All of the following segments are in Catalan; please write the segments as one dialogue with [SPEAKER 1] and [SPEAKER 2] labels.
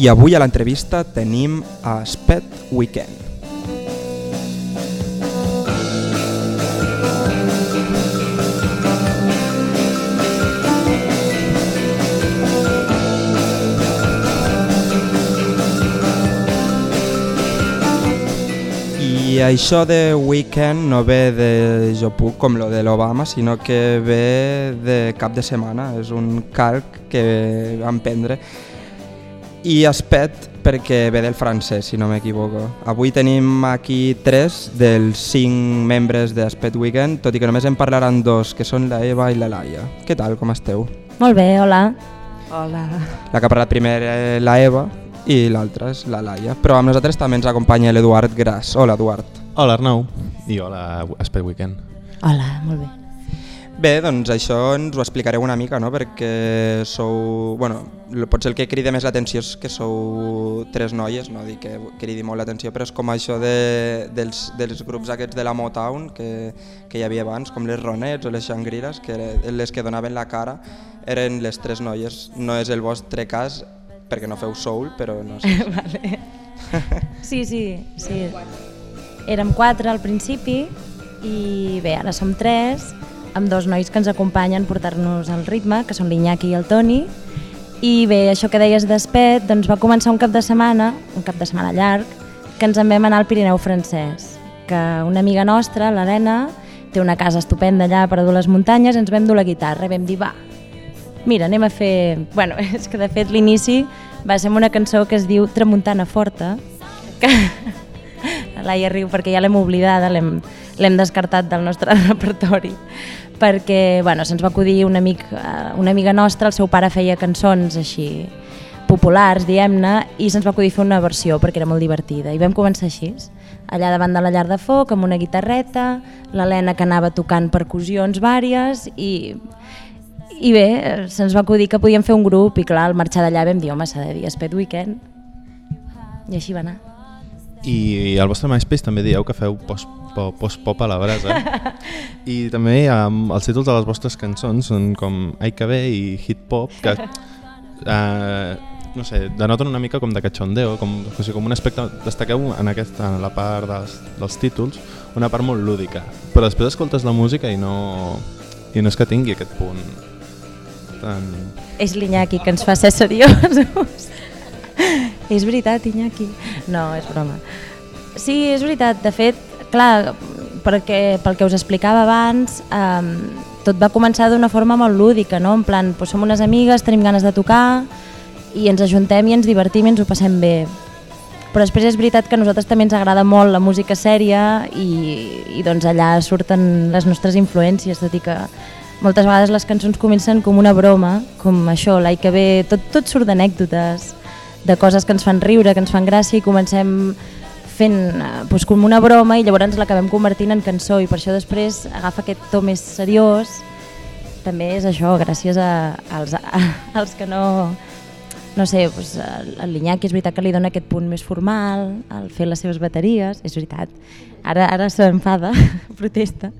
[SPEAKER 1] i avui a l'entrevista tenim a Spet Weekend. I això de weekend no ve de jo puc com lo de l'Obama, sinó que ve de cap de setmana, és un calc que vam prendre. I espet perquè ve del francès, si no m'equivoco. Avui tenim aquí tres dels cinc membres d'Espet Weekend, tot i que només en parlaran dos, que són la Eva i la Laia. Què tal, com esteu?
[SPEAKER 2] Molt bé, hola.
[SPEAKER 3] Hola.
[SPEAKER 1] La que ha parlat primer és la Eva i l'altra és la Laia. Però amb nosaltres també ens acompanya l'Eduard Gras. Hola, Eduard.
[SPEAKER 4] Hola Arnau i hola Espet Weekend.
[SPEAKER 2] Hola, molt bé.
[SPEAKER 1] Bé, doncs això ens ho explicareu una mica, no? perquè sou... Bueno, potser el que crida més l'atenció és que sou tres noies, no dic que cridi molt l'atenció, però és com això de, dels, dels grups aquests de la Motown que, que hi havia abans, com les Ronettes o les Shangri-Las, que les que donaven la cara, eren les tres noies. No és el vostre cas, perquè no feu soul, però no sé.
[SPEAKER 2] vale. Sí, sí, sí. Érem quatre al principi i bé, ara som tres, amb dos nois que ens acompanyen portar-nos el ritme, que són l'Iñaki i el Toni. I bé, això que deies d'Espet, doncs va començar un cap de setmana, un cap de setmana llarg, que ens en vam anar al Pirineu francès, que una amiga nostra, l'Helena, té una casa estupenda allà per a les muntanyes, ens vam dur la guitarra i vam dir, va, Mira, anem a fer... Bueno, és que de fet l'inici va ser una cançó que es diu Tramuntana Forta, que Laia riu perquè ja l'hem oblidada, l'hem descartat del nostre repertori, perquè bueno, se'ns va acudir un amic, eh, una amiga nostra, el seu pare feia cançons així populars, diguem-ne, i se'ns va acudir fer una versió perquè era molt divertida. I vam començar així, allà davant de la llar de foc, amb una guitarreta, l'Helena que anava tocant percussions vàries i i bé, se'ns va acudir que podíem fer un grup i clar, al marxar d'allà vam dir, home, s'ha de dir Espet Weekend. I així va anar.
[SPEAKER 4] I al vostre MySpace també dieu que feu post-pop post -pop a la brasa. I també um, els títols de les vostres cançons són com Ai que bé i Hit Pop, que uh, no sé, denoten una mica com de cachondeo, com, o sigui, com un aspecte, destaqueu en, aquesta, en la part dels, dels títols una part molt lúdica, però després escoltes la música i no, i no és que tingui aquest punt tan...
[SPEAKER 2] És l'Iñaki que ens fa ser seriosos. és veritat, Iñaki. No, és broma. Sí, és veritat. De fet, clar, perquè, pel que us explicava abans, um, tot va començar d'una forma molt lúdica, no? En plan, doncs som unes amigues, tenim ganes de tocar i ens ajuntem i ens divertim i ens ho passem bé. Però després és veritat que a nosaltres també ens agrada molt la música sèria i, i doncs allà surten les nostres influències, tot i que moltes vegades les cançons comencen com una broma, com això, l'ai que ve, tot, tot surt d'anècdotes, de coses que ens fan riure, que ens fan gràcia i comencem fent eh, doncs, com una broma i llavors l'acabem convertint en cançó i per això després agafa aquest to més seriós. També és això, gràcies a, als, a, als que no no sé, doncs, el l'Iñaki és veritat que li dona aquest punt més formal al fer les seves bateries, és veritat. Ara, ara s'enfada, protesta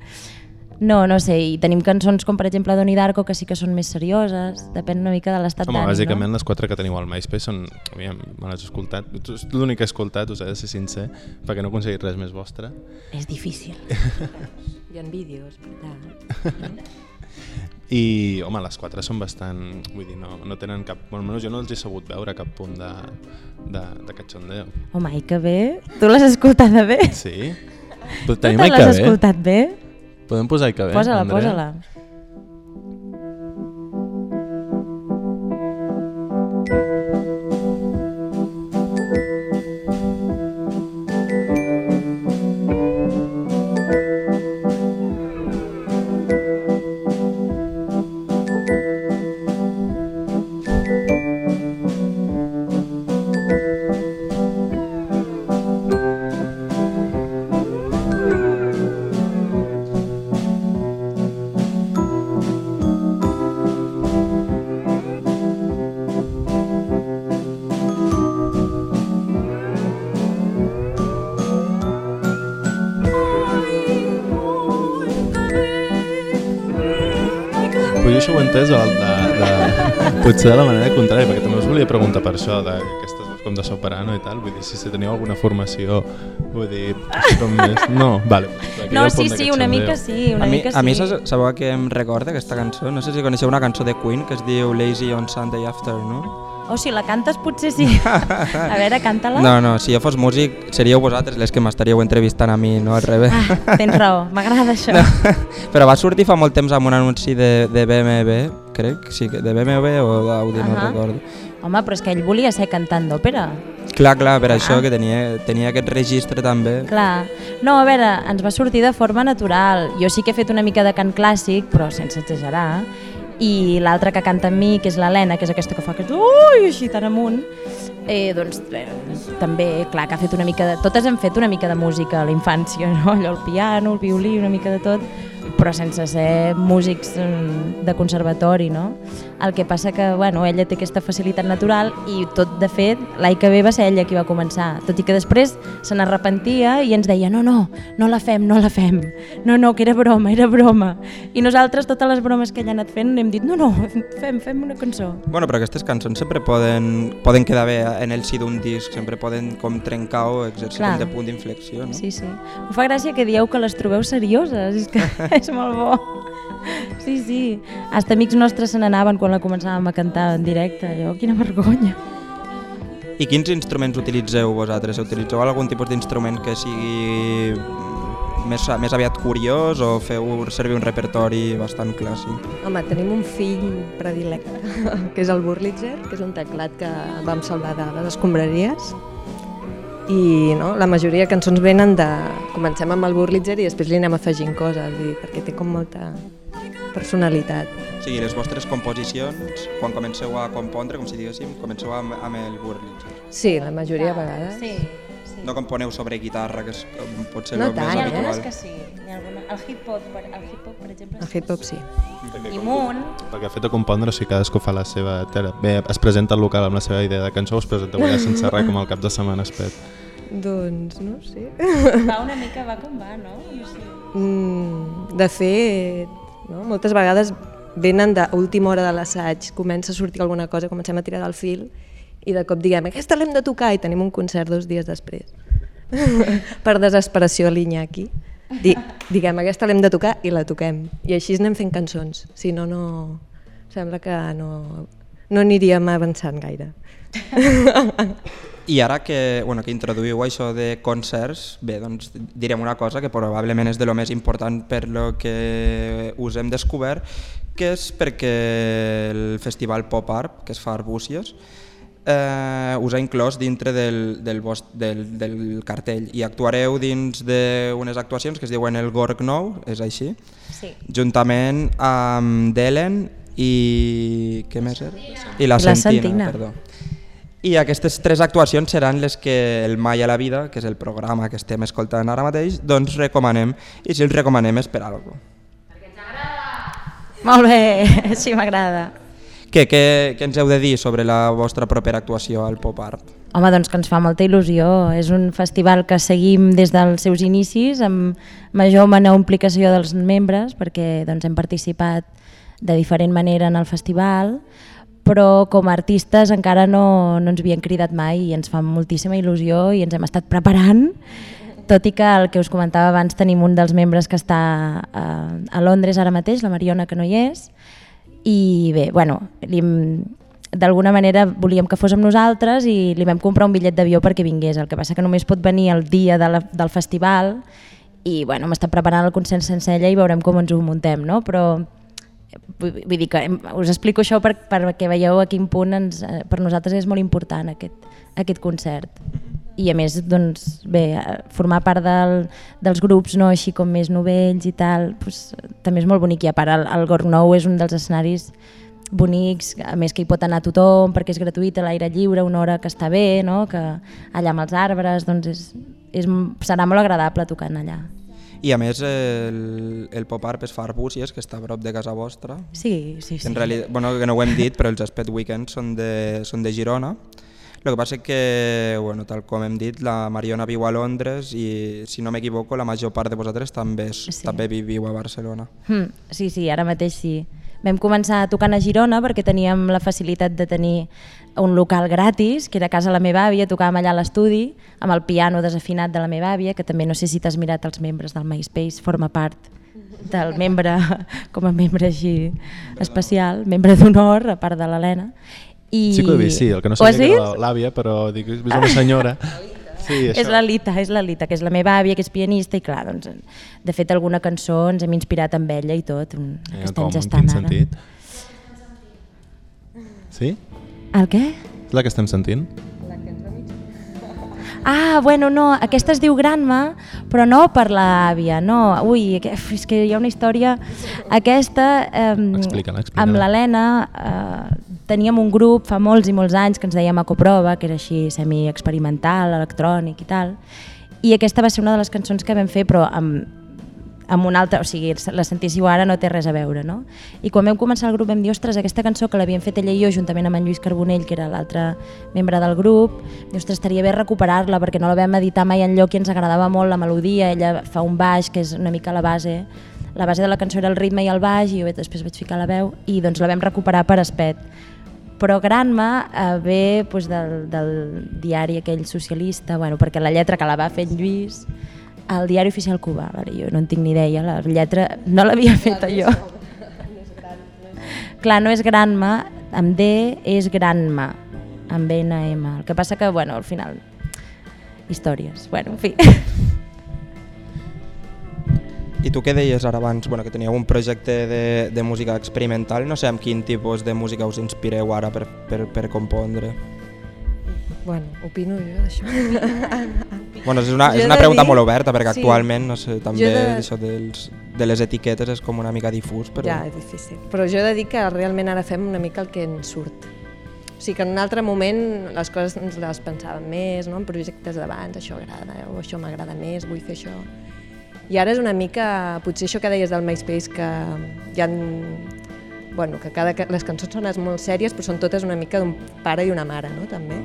[SPEAKER 2] no, no sé, i tenim cançons com per exemple Doni Darko que sí que són més serioses, depèn una mica de l'estat
[SPEAKER 4] Home,
[SPEAKER 2] d'ànim,
[SPEAKER 4] bàsicament
[SPEAKER 2] no?
[SPEAKER 4] les quatre que teniu al MySpace són... Aviam, me les he escoltat. L'únic que he escoltat, us he de ser sincer, perquè no he aconseguit res més vostre.
[SPEAKER 2] És difícil.
[SPEAKER 3] Hi ha vídeos, per tant.
[SPEAKER 4] I, home, les quatre són bastant... Vull dir, no, no tenen cap... Bueno, almenys jo no els he sabut veure cap punt de, de, de cachondeo.
[SPEAKER 2] Home, i que bé. Tu l'has escoltada bé?
[SPEAKER 4] Sí?
[SPEAKER 2] Tu
[SPEAKER 4] tenim
[SPEAKER 2] te l'has escoltat bé?
[SPEAKER 4] Podem posar Ai que bé,
[SPEAKER 2] Posa-la, posa-la.
[SPEAKER 4] Jo això ho he entès de, de, de, potser de la manera contrària, perquè també us volia preguntar per això, d'aquestes com de soprano i tal, vull dir, si, si teniu alguna formació, vull dir, com més... No, vale.
[SPEAKER 2] No, sí, sí, una mica sí, una
[SPEAKER 1] a mi,
[SPEAKER 2] mica sí.
[SPEAKER 1] a mi sa- sabeu que em recorda aquesta cançó? No sé si coneixeu una cançó de Queen que es diu Lazy on Sunday Afternoon.
[SPEAKER 2] O si la cantes potser sí. A veure, canta-la.
[SPEAKER 1] No, no, si jo fos músic seríeu vosaltres les que m'estaríeu entrevistant a mi, no al revés.
[SPEAKER 2] Ah, tens raó, m'agrada això.
[SPEAKER 1] No. Però va sortir fa molt temps amb un anunci de, de BMW, crec, sí, de BMW o d'Audi, no
[SPEAKER 2] Ahà.
[SPEAKER 1] recordo.
[SPEAKER 2] Home, però és que ell volia ser cantant d'òpera.
[SPEAKER 1] Clar, clar, per això que tenia, tenia aquest registre també.
[SPEAKER 2] Clar. No, a veure, ens va sortir de forma natural. Jo sí que he fet una mica de cant clàssic, però sense exagerar. I l'altra que canta amb mi, que és l'Helena, que és aquesta que fa aquest ui, així tan amunt, eh, doncs eh, també, clar, que ha fet una mica de... Totes hem fet una mica de música a la infància, no? Allò, el piano, el violí, una mica de tot, però sense ser músics mm, de conservatori, no? El que passa que, bueno, ella té aquesta facilitat natural i tot, de fet, l'any que ve va ser ella qui va començar, tot i que després se n'arrepentia i ens deia no, no, no la fem, no la fem, no, no, que era broma, era broma. I nosaltres, totes les bromes que ella ha anat fent, hem dit no, no, fem, fem una cançó.
[SPEAKER 1] Bueno, però aquestes cançons sempre poden, poden quedar bé en el si d'un disc, sempre poden com trencar o exercir
[SPEAKER 2] Clar.
[SPEAKER 1] de punt d'inflexió, no?
[SPEAKER 2] Sí, sí. Em fa gràcia que dieu que les trobeu serioses, és que és molt bo. Sí, sí. Hasta amics nostres se n'anaven quan la començàvem a cantar en directe, allò, quina vergonya.
[SPEAKER 1] I quins instruments utilitzeu vosaltres? Utilitzeu algun tipus d'instrument que sigui més, més aviat curiós o feu servir un repertori bastant clàssic?
[SPEAKER 3] Home, tenim un fill predilecte, que és el Burlitzer, que és un teclat que vam salvar de les escombraries. I no, la majoria de cançons venen de... Comencem amb el Burlitzer i després li anem afegint coses, dir, perquè té com molta personalitat.
[SPEAKER 1] O sigui, les vostres composicions, quan comenceu a compondre, com si diguéssim, comenceu amb, amb el Wurlitzer.
[SPEAKER 3] Sí, la majoria de vegades.
[SPEAKER 2] Sí, sí.
[SPEAKER 1] No componeu sobre guitarra, que és, com pot ser
[SPEAKER 3] No
[SPEAKER 1] el
[SPEAKER 3] tant,
[SPEAKER 1] més
[SPEAKER 2] Hi ha
[SPEAKER 3] eh?
[SPEAKER 2] algunes
[SPEAKER 1] habitual.
[SPEAKER 2] que sí. Ha alguna... El hip-hop, per, el hip-hop, per exemple,
[SPEAKER 3] El hip-hop sí.
[SPEAKER 2] I Moon,
[SPEAKER 4] Perquè el fet de compondre, o sigui, cadascú fa la seva... tera- Bé, es presenta al local amb la seva idea de cançó, es presenta ja sense res com al cap de setmana espet.
[SPEAKER 3] Doncs no sé.
[SPEAKER 2] va una mica, va com va, no? no sé.
[SPEAKER 3] Mm, de fet, no? moltes vegades venen d'última hora de l'assaig, comença a sortir alguna cosa, comencem a tirar del fil i de cop diguem, aquesta l'hem de tocar i tenim un concert dos dies després. per desesperació a l'Iñaki. Di, diguem, aquesta l'hem de tocar i la toquem. I així anem fent cançons. Si no, no... Sembla que no, no aniríem avançant gaire.
[SPEAKER 1] I ara que, bueno, que introduïu això de concerts, bé, doncs direm una cosa que probablement és de lo més important per lo que us hem descobert, que és perquè el festival Pop Art, que es fa a Arbúcies, eh, us ha inclòs dintre del, del, vost, del, del cartell i actuareu dins d'unes actuacions que es diuen el Gorg Nou, és així,
[SPEAKER 2] Sí.
[SPEAKER 1] juntament amb Delen i... què més era? I la
[SPEAKER 2] la
[SPEAKER 1] Sentina,
[SPEAKER 2] Sentina.
[SPEAKER 1] perdó. I aquestes tres actuacions seran les que el Mai a la Vida, que és el programa que estem escoltant ara mateix, doncs recomanem. I si els recomanem és per alguna
[SPEAKER 2] Molt bé, sí m'agrada.
[SPEAKER 1] Què, què, què ens heu de dir sobre la vostra propera actuació al Pop Art?
[SPEAKER 2] Home, doncs que ens fa molta il·lusió. És un festival que seguim des dels seus inicis, amb major o menor implicació dels membres, perquè doncs, hem participat de diferent manera en el festival, però com a artistes encara no, no ens havien cridat mai i ens fa moltíssima il·lusió i ens hem estat preparant, tot i que el que us comentava abans tenim un dels membres que està a, a Londres ara mateix, la Mariona, que no hi és, i bé, bueno, li, d'alguna manera volíem que fos amb nosaltres i li vam comprar un bitllet d'avió perquè vingués, el que passa que només pot venir el dia de la, del festival i bueno, m'està preparant el consens sense ella i veurem com ens ho muntem, no? però vull, dir que us explico això per, perquè veieu a quin punt ens, eh, per nosaltres és molt important aquest, aquest concert i a més doncs, bé, formar part del, dels grups no, així com més novells i tal doncs, també és molt bonic i a part el, el Gorg Nou és un dels escenaris bonics, a més que hi pot anar tothom perquè és gratuït a l'aire lliure, una hora que està bé, no? que allà amb els arbres doncs és, és, serà molt agradable tocant allà.
[SPEAKER 1] I a més el, el Pop Art es fa a Arbúcies, que està a prop de casa vostra.
[SPEAKER 2] Sí, sí, sí.
[SPEAKER 1] En realitat, bueno, que no ho hem dit, però els Aspet Weekends són de, són de Girona. El que passa és que, bueno, tal com hem dit, la Mariona viu a Londres i, si no m'equivoco, la major part de vosaltres també,
[SPEAKER 2] Sí.
[SPEAKER 1] sí. també viviu a Barcelona.
[SPEAKER 2] Hmm, sí, sí, ara mateix sí. Vam començar tocant a Girona perquè teníem la facilitat de tenir un local gratis, que era a casa la meva àvia, tocàvem allà a l'estudi, amb el piano desafinat de la meva àvia, que també no sé si t'has mirat els membres del MySpace, forma part del membre, com a membre així especial, membre d'honor, a part de l'Helena. I...
[SPEAKER 4] Sí que ho he vist, sí, el que no sabia que era l'àvia, però dic, he vist una senyora. Sí, això.
[SPEAKER 2] És la Lita, és la Lita, que és la meva àvia, que és pianista, i clar, doncs, de fet, alguna cançó ens hem inspirat amb ella i tot, un-
[SPEAKER 4] Eh,
[SPEAKER 2] que estem
[SPEAKER 4] com, en quin
[SPEAKER 2] ara.
[SPEAKER 4] sentit? Sí?
[SPEAKER 2] El què?
[SPEAKER 4] És la que estem sentint?
[SPEAKER 2] Ah, bueno, no, aquesta es diu Granma, però no per l'àvia, no. Ui, que- és que hi ha una història... Aquesta, eh,
[SPEAKER 4] Explica-la, explica-la.
[SPEAKER 2] amb l'Helena, eh, teníem un grup fa molts i molts anys que ens dèiem Ecoprova, que era així semi-experimental, electrònic i tal, i aquesta va ser una de les cançons que vam fer, però amb, amb una altra, o sigui, la sentíssiu ara no té res a veure, no? I quan vam començar el grup vam dir, ostres, aquesta cançó que l'havíem fet ella i jo juntament amb en Lluís Carbonell, que era l'altre membre del grup, i, ostres, estaria bé recuperar-la perquè no la vam editar mai enlloc i ens agradava molt la melodia, ella fa un baix que és una mica la base, la base de la cançó era el ritme i el baix i jo després vaig ficar la veu i doncs la vam recuperar per espet però Granma eh, ve doncs, del, del diari aquell socialista, bueno, perquè la lletra que la va fer en Lluís, al diari oficial cubà, vale, jo no en tinc ni idea, la lletra no l'havia fet jo. Clar, no és Granma, amb D és Granma, amb N-M. El que passa que, bueno, al final, històries, bueno, en fi.
[SPEAKER 1] I tu què deies ara abans? Bueno, que teníeu un projecte de, de música experimental. No sé amb quin tipus de música us inspireu ara per, per, per compondre.
[SPEAKER 3] Bueno, opino jo d'això.
[SPEAKER 1] Bueno, és una, és una pregunta
[SPEAKER 3] dir-
[SPEAKER 1] molt oberta, perquè
[SPEAKER 3] sí.
[SPEAKER 1] actualment, no sé, també
[SPEAKER 3] Jo de-
[SPEAKER 1] això dels, de les etiquetes és com una mica difús, però...
[SPEAKER 3] Ja, és difícil. Però jo he de dir que realment ara fem una mica el que ens surt. O sigui que en un altre moment les coses ens les pensàvem més, no? en projectes d'abans, això agrada, o això m'agrada més, vull fer això. I ara és una mica, potser això que deies del MySpace, que hi ha, bueno, que cada, ca- les cançons són molt sèries, però són totes una mica d'un pare i una mare, no? també.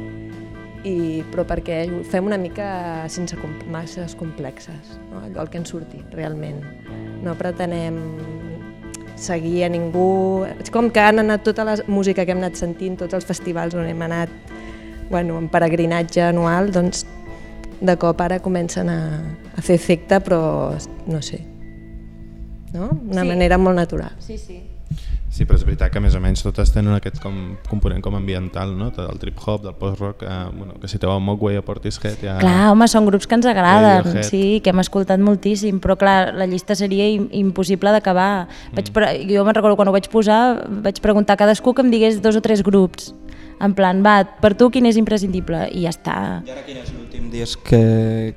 [SPEAKER 3] I, però perquè ho fem una mica sense com, masses complexes, no? allò el que ens surti, realment. No pretenem seguir a ningú... És com que han anat tota la música que hem anat sentint, tots els festivals on hem anat bueno, en peregrinatge anual, doncs de cop ara comencen a, a fer efecte, però no sé, no? Una
[SPEAKER 2] Sí.
[SPEAKER 3] manera molt natural.
[SPEAKER 2] Sí, sí.
[SPEAKER 4] Sí, però és veritat que més o menys totes tenen aquest com, component com ambiental, no? Del trip-hop, del post-rock, eh, bueno, que si te va un Mogwai a Portishead ja...
[SPEAKER 2] Clar, home, són grups que ens agraden,
[SPEAKER 4] Radiohead.
[SPEAKER 2] sí, que hem escoltat moltíssim, però clar, la llista seria im impossible d'acabar. Pre- Jo me'n recordo quan ho vaig posar, vaig preguntar a cadascú que em digués dos o tres grups, en plan, va, per tu quin és imprescindible? I ja està.
[SPEAKER 1] I ara quin és l'últim disc que,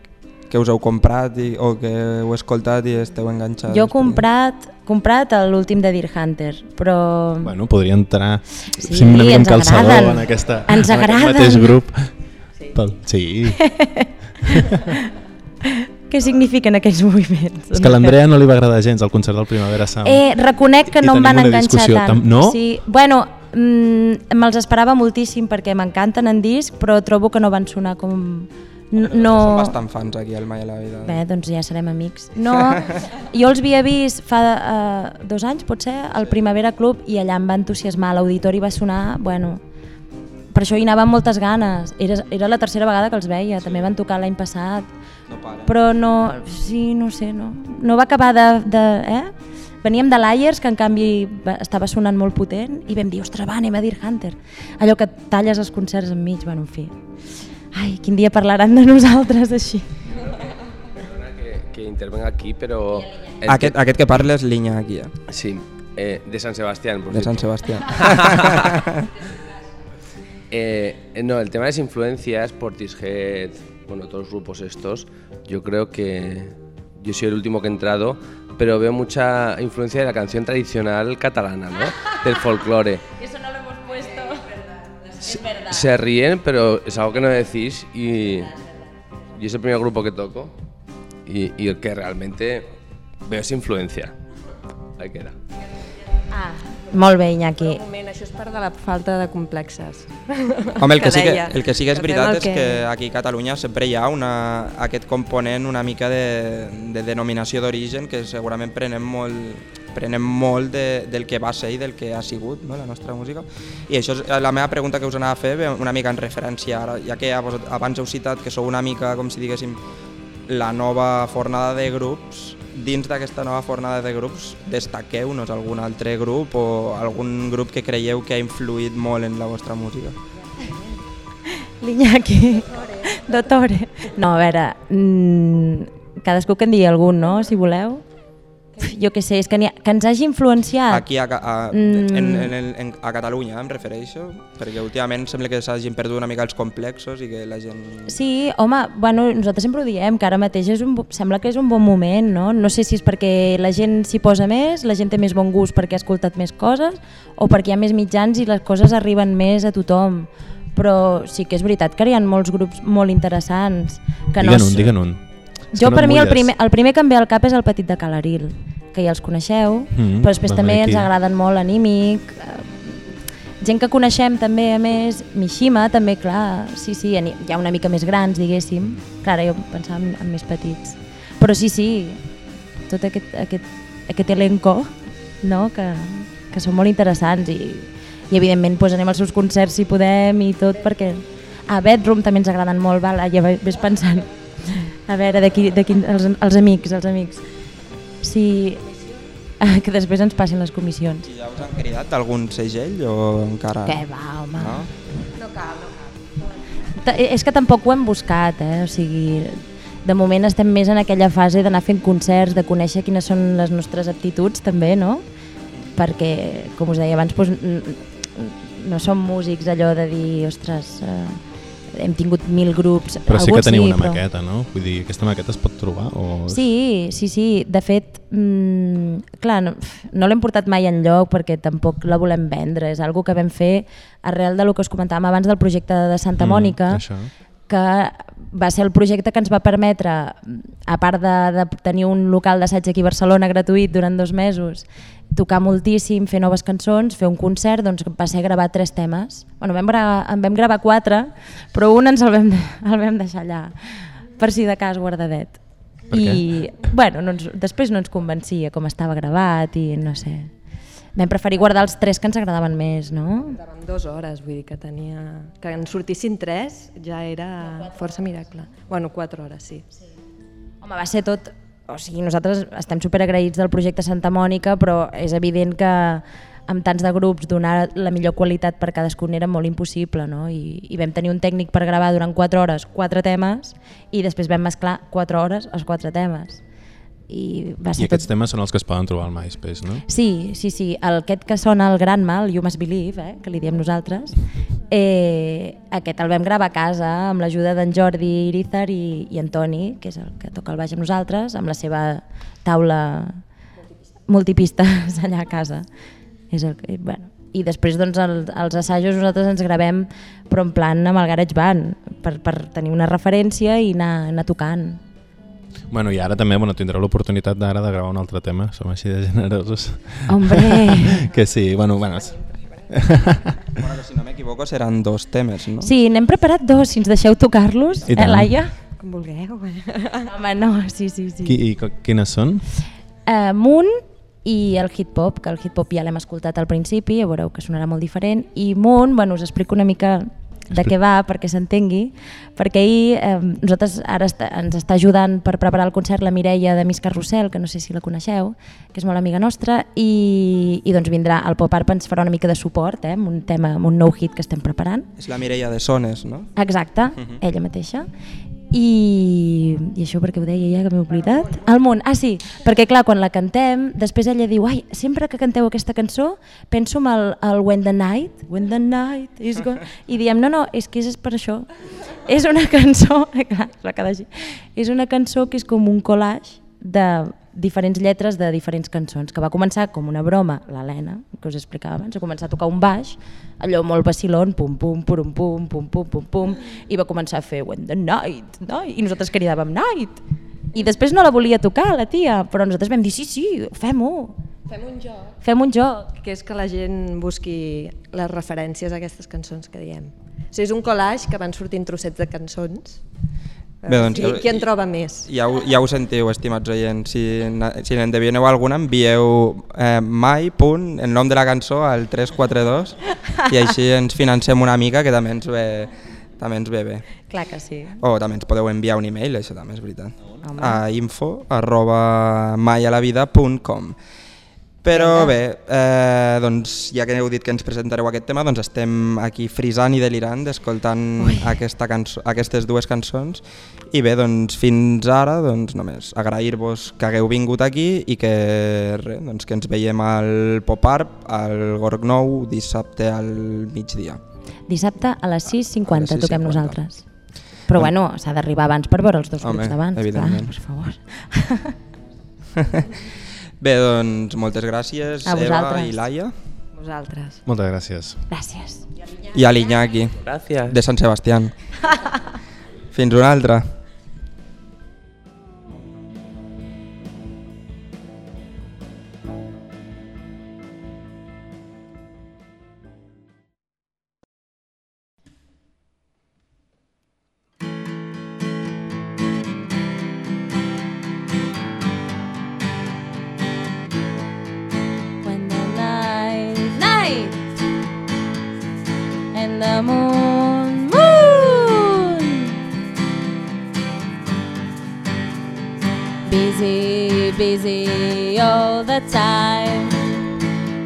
[SPEAKER 1] que us heu comprat i, o que heu escoltat i esteu enganxats?
[SPEAKER 2] Jo he comprat, comprat l'últim de Deer Hunter, però...
[SPEAKER 4] Bueno, podria entrar
[SPEAKER 2] Sí,
[SPEAKER 4] mica amb calçador
[SPEAKER 2] agraden.
[SPEAKER 4] en, aquesta,
[SPEAKER 2] Ens
[SPEAKER 4] en aquest mateix grup. Sí. Pel, sí.
[SPEAKER 2] Què signifiquen aquells moviments?
[SPEAKER 4] És que a l'Andrea no li va agradar gens el concert del Primavera Sound.
[SPEAKER 2] Eh, reconec que
[SPEAKER 4] I
[SPEAKER 2] no em van enganxar tant.
[SPEAKER 4] Tam- no?
[SPEAKER 2] Sí, bueno, mm, me'ls esperava moltíssim perquè m'encanten en disc, però trobo que no van sonar com... No,
[SPEAKER 1] Som bastant fans aquí al Mai a la Vida.
[SPEAKER 2] Bé, doncs ja serem amics. No, jo els havia vist fa uh, dos anys, potser, al Primavera Club, i allà em va entusiasmar. L'auditori va sonar, bueno, per això hi anava amb moltes ganes. Era, era la tercera vegada que els veia, també van tocar l'any passat,
[SPEAKER 1] No para.
[SPEAKER 2] però no, sí, no sé, no, no va acabar de... de eh? Veníem de Liars, que en canvi va, estava sonant molt potent, i vam dir, ostres, va, anem a Deer Hunter. Allò que talles els concerts enmig, bueno, en fi. Ai, quin dia parlaran de nosaltres així.
[SPEAKER 5] Perdona que, que intervenga aquí, però...
[SPEAKER 1] Aquest, aquest que parla és Linya aquí, eh?
[SPEAKER 5] que- Sí, eh, de San Sebastián. por
[SPEAKER 1] de
[SPEAKER 5] cierto.
[SPEAKER 1] Sant Sebastià.
[SPEAKER 5] Eh, no, el tema de las influencias, Portishead, bueno, todos los grupos estos, yo creo que yo soy el último que he entrado, pero veo mucha influencia de la canción tradicional catalana, ¿no? Del folclore. Se, se ríen, pero es algo que no decís y, y es el primer grupo que toco y, y el que realmente veo esa influencia. Ahí queda.
[SPEAKER 2] Ah, molt bé, Iñaki.
[SPEAKER 3] Un moment, això és part de la falta de complexes.
[SPEAKER 1] Home, el que, sí que, el que sí que és veritat
[SPEAKER 3] el
[SPEAKER 1] és que aquí a Catalunya sempre hi ha una, aquest component una mica de, de denominació d'origen que segurament prenem molt, aprenem molt de, del que va ser i del que ha sigut no? la nostra música. I això és la meva pregunta que us anava a fer, una mica en referència ara, ja que abans heu citat que sou una mica, com si diguéssim, la nova fornada de grups, dins d'aquesta nova fornada de grups destaqueu-nos algun altre grup o algun grup que creieu que ha influït molt en la vostra música?
[SPEAKER 2] L'Iñaki. Dottore. No, a veure, mmm, cadascú que en digui algun, no?, si voleu. Jo què sé, és que, ha, que ens hagi influenciat.
[SPEAKER 1] Aquí a, a, mm. en, en, en, a Catalunya em refereixo, perquè últimament sembla que s'hagin perdut una mica els complexos i que la gent...
[SPEAKER 2] Sí, home, bueno, nosaltres sempre ho diem, que ara mateix és un, sembla que és un bon moment, no? No sé si és perquè la gent s'hi posa més, la gent té més bon gust perquè ha escoltat més coses, o perquè hi ha més mitjans i les coses arriben més a tothom però sí que és veritat que hi ha molts grups molt interessants. Que
[SPEAKER 4] digue'n no un, digue'n un.
[SPEAKER 2] Jo per mi el primer, el primer que em ve al cap és el Petit de Calaril, que ja els coneixeu, mm -hmm. però després també aquí. ens agraden molt Anímic, eh, gent que coneixem també, a més, Mishima també, clar, sí, sí, hi ha una mica més grans, diguéssim, clar, jo pensava en, en més petits, però sí, sí, tot aquest, aquest, aquest elenco, no?, que, que són molt interessants i i evidentment doncs, anem als seus concerts si podem i tot perquè a Bedroom també ens agraden molt, val? ja ves pensant a veure, d'aquí els, els amics, els amics. Sí, que després ens passin les comissions.
[SPEAKER 1] I ja us han cridat algun segell o encara...
[SPEAKER 2] Què va, home. No, no cal, no cal. És que tampoc ho hem buscat, eh? o sigui, de moment estem més en aquella fase d'anar fent concerts, de conèixer quines són les nostres aptituds també, no? Perquè, com us deia abans, doncs, no som músics allò de dir, ostres, eh, hem tingut mil grups.
[SPEAKER 4] Però sí que teniu sí, una però... maqueta, no? Vull dir, aquesta maqueta es pot trobar? O...
[SPEAKER 2] Sí, sí, sí. De fet, mmm, clar, no, no l'hem portat mai en lloc perquè tampoc la volem vendre. És algo que vam fer arrel de lo que us comentàvem abans del projecte de Santa mm, Mònica, això. que va ser el projecte que ens va permetre, a part de, de tenir un local d'assaig aquí a Barcelona gratuït durant dos mesos tocar moltíssim, fer noves cançons, fer un concert, doncs va ser gravar tres temes. Bueno, vam gravar, en vam gravar quatre, però un ens el vam, el vam deixar allà, per si de cas guardadet.
[SPEAKER 4] Per
[SPEAKER 2] I, bueno, no ens, després no ens convencia com estava gravat i no sé. Vam preferir guardar els tres que ens agradaven més, no?
[SPEAKER 3] Gravàvem dues hores, vull dir que tenia... Que en sortissin tres ja era força miracle. Bueno, quatre hores, sí. sí.
[SPEAKER 2] Home, va ser tot o sigui, nosaltres estem super agraïts del projecte Santa Mònica, però és evident que amb tants de grups donar la millor qualitat per cadascun era molt impossible no? I, i vam tenir un tècnic per gravar durant 4 hores 4 temes i després vam mesclar 4 hores els 4 temes i, va ser
[SPEAKER 4] I aquests tot... temes són els que es poden trobar al MySpace, no?
[SPEAKER 2] Sí, sí, sí. El, aquest que sona el gran mal, You Must Believe, eh, que li diem nosaltres, eh, aquest el vam gravar a casa amb l'ajuda d'en Jordi Irizar i, i Antoni, que és el que toca el baix amb nosaltres, amb la seva taula multipistes allà a casa. És el que, bueno, i després doncs, el, els assajos nosaltres ens gravem però en plan amb el GarageBand per, per tenir una referència i anar, anar tocant.
[SPEAKER 4] Bueno, i ara també bueno, tindreu l'oportunitat d'ara de gravar un altre tema, som així de generosos.
[SPEAKER 2] Hombre!
[SPEAKER 4] que sí, bueno, bueno.
[SPEAKER 1] bueno, si no m'equivoco seran dos temes, no?
[SPEAKER 2] Sí, n'hem preparat dos, si ens deixeu tocar-los, eh, Laia?
[SPEAKER 3] Com vulgueu.
[SPEAKER 2] Home, no, sí, sí, sí.
[SPEAKER 4] Qui, I quines són?
[SPEAKER 2] Uh, Moon i el hip-hop, que el hip-hop ja l'hem escoltat al principi, ja veureu que sonarà molt diferent, i Moon, bueno, us explico una mica de què va perquè s'entengui, perquè ahir eh, nosaltres ara està, ens està ajudant per preparar el concert la Mireia de Miss Carrusel, que no sé si la coneixeu, que és molt amiga nostra, i, i doncs vindrà al Pop Art ens farà una mica de suport, eh, amb un tema, amb un nou hit que estem preparant.
[SPEAKER 1] És la Mireia de Sones, no?
[SPEAKER 2] Exacte, uh mhm. -huh. ella mateixa. I, i això perquè ho deia ja que m'he oblidat. El món, ah sí, perquè clar quan la cantem després ella diu, ai, sempre que canteu aquesta cançó penso en el, el When the Night When the Night is gone i diem, no, no, és que és per això és una cançó clar, és una cançó que és com un collage de diferents lletres de diferents cançons, que va començar com una broma, l'Helena, que us explicava abans, va començar a tocar un baix, allò molt vacilón, pum, pum, pum, pum, pum, pum, pum, pum, i va començar a fer When the night, night, i nosaltres cridàvem night, i després no la volia tocar, la tia, però nosaltres vam dir sí, sí, fem-ho.
[SPEAKER 3] Fem un joc.
[SPEAKER 2] Fem un joc.
[SPEAKER 3] Que és que la gent busqui les referències a aquestes cançons que diem. O sigui, és un collage que van sortint trossets de cançons
[SPEAKER 1] Bé, doncs,
[SPEAKER 3] qui, qui en troba més?
[SPEAKER 1] Ja ho, ja ho sentiu, estimats oients. Si, si n'endevineu alguna, envieu eh, mai, punt, el nom de la cançó al 342 i així ens financem una mica, que també ens ve, també ens ve bé.
[SPEAKER 2] Clar que sí.
[SPEAKER 1] O també ens podeu enviar un e-mail, això també és veritat.
[SPEAKER 2] Home.
[SPEAKER 1] A info arroba maialavida.com però bé, eh, doncs, ja que heu dit que ens presentareu aquest tema, doncs estem aquí frisant i delirant escoltant aquesta cançó, aquestes dues cançons i bé, doncs fins ara doncs, només agrair-vos que hagueu vingut aquí i que, re, doncs, que ens veiem al Pop-Art, al Gorg Nou, dissabte al migdia.
[SPEAKER 2] Dissabte a les 6.50
[SPEAKER 1] A les 6:50.
[SPEAKER 2] toquem nosaltres. Però bueno, s'ha d'arribar abans per veure els dos
[SPEAKER 1] Home,
[SPEAKER 2] grups d'abans.
[SPEAKER 1] evidentment.
[SPEAKER 2] Clar, per favor.
[SPEAKER 1] Bé, doncs moltes gràcies
[SPEAKER 2] A
[SPEAKER 1] Eva
[SPEAKER 2] vosaltres.
[SPEAKER 1] i Laia
[SPEAKER 3] Vosaltres.
[SPEAKER 4] Moltes gràcies.
[SPEAKER 2] Gràcies.
[SPEAKER 1] i a l'Iñaki
[SPEAKER 5] Gràcies.
[SPEAKER 1] de Sant Sebastián. Fins una altra.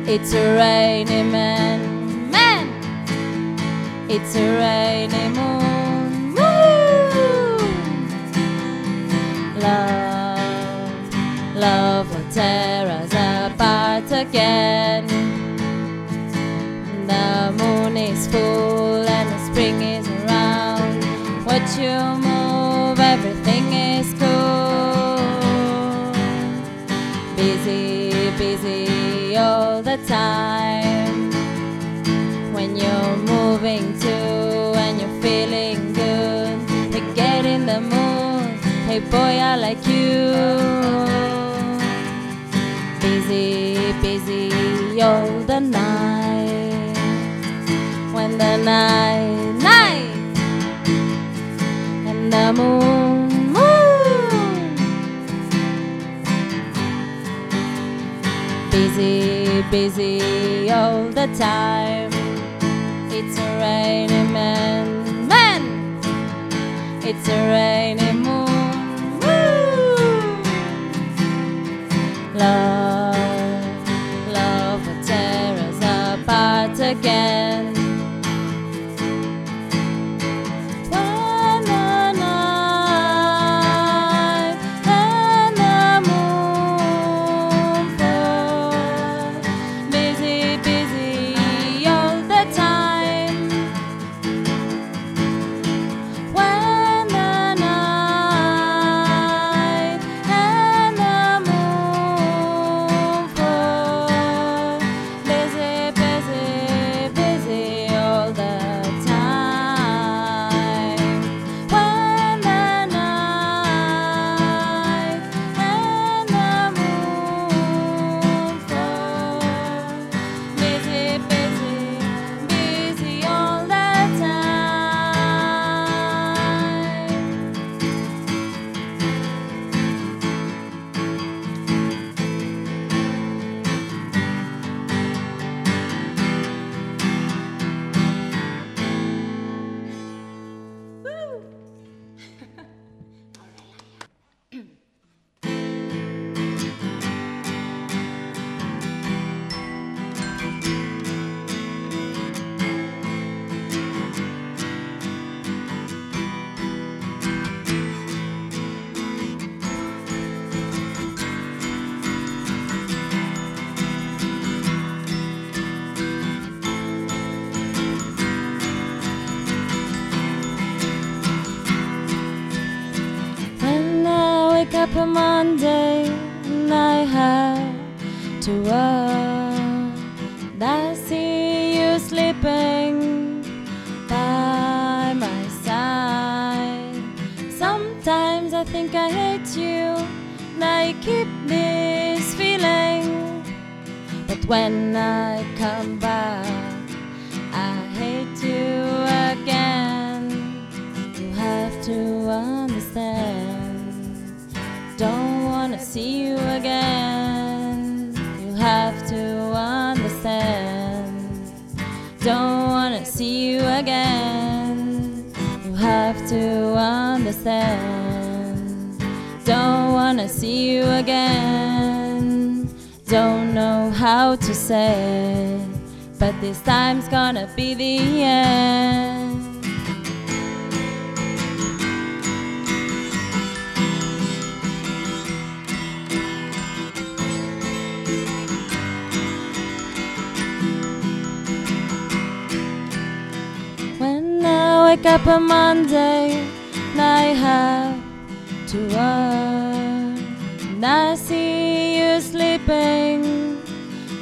[SPEAKER 2] It's a rainy man, man. It's a rainy moon, moon. Love, love will tear us apart again. The moon is full and the spring is around. What you moving and you're feeling good, you get in the mood. Hey boy, I like you. Busy, busy all the night. When the night, night, and the moon, moon. Busy, busy all the time. It's a rainy man, man. It's a rainy again. You have to understand. Don't wanna see you again. Don't know how to say, it, but this time's gonna be the end. Wake up on Monday, and I have to work, and I see you sleeping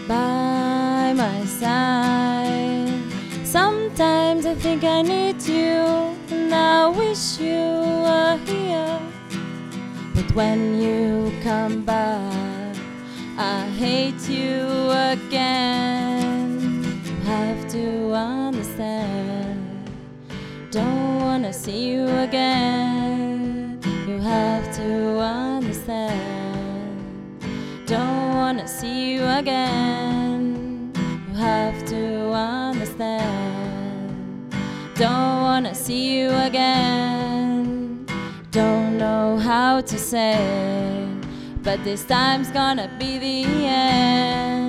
[SPEAKER 2] by my side. Sometimes I think I need you, and I wish you were here. But when you come back, I hate you again. See you again. You have to understand. Don't wanna see you again. You have to understand. Don't wanna see you again. Don't know how to say, but this time's gonna be the end.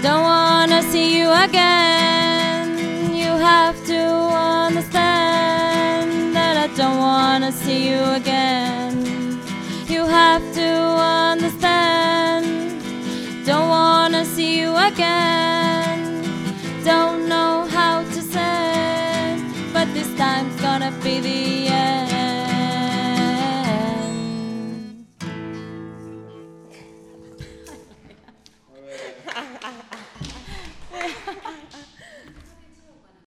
[SPEAKER 2] Don't wanna see you again. You have to understand that I don't wanna see you again. You have to understand. Don't wanna see you again.